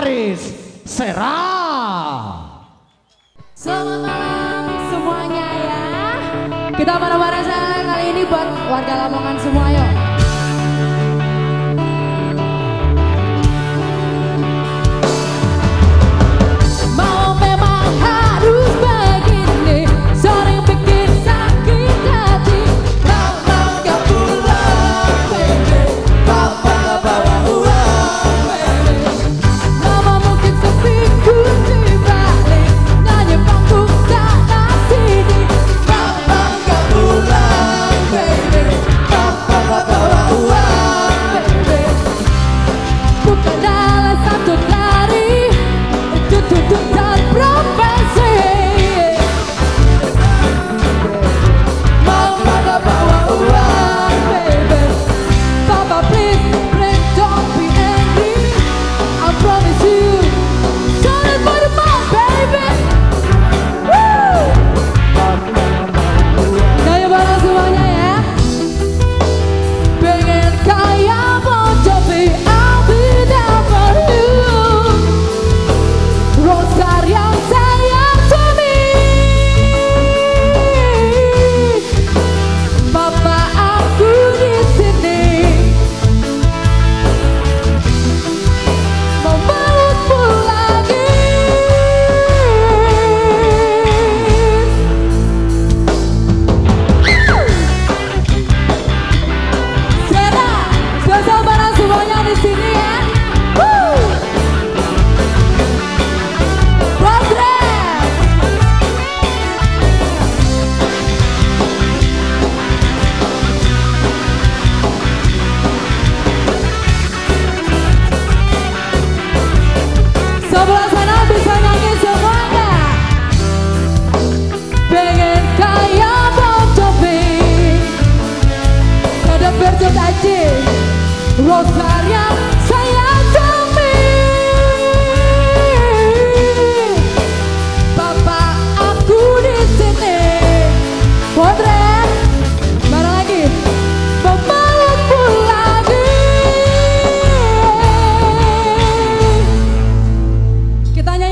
Haris Sera. Selamat malam semuanya ya. Kita bareng-bareng kali ini buat warga Lamongan semua yuk.